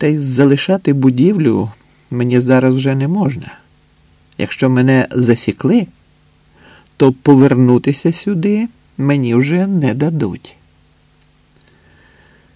Та й залишати будівлю мені зараз вже не можна. Якщо мене засікли, то повернутися сюди мені вже не дадуть.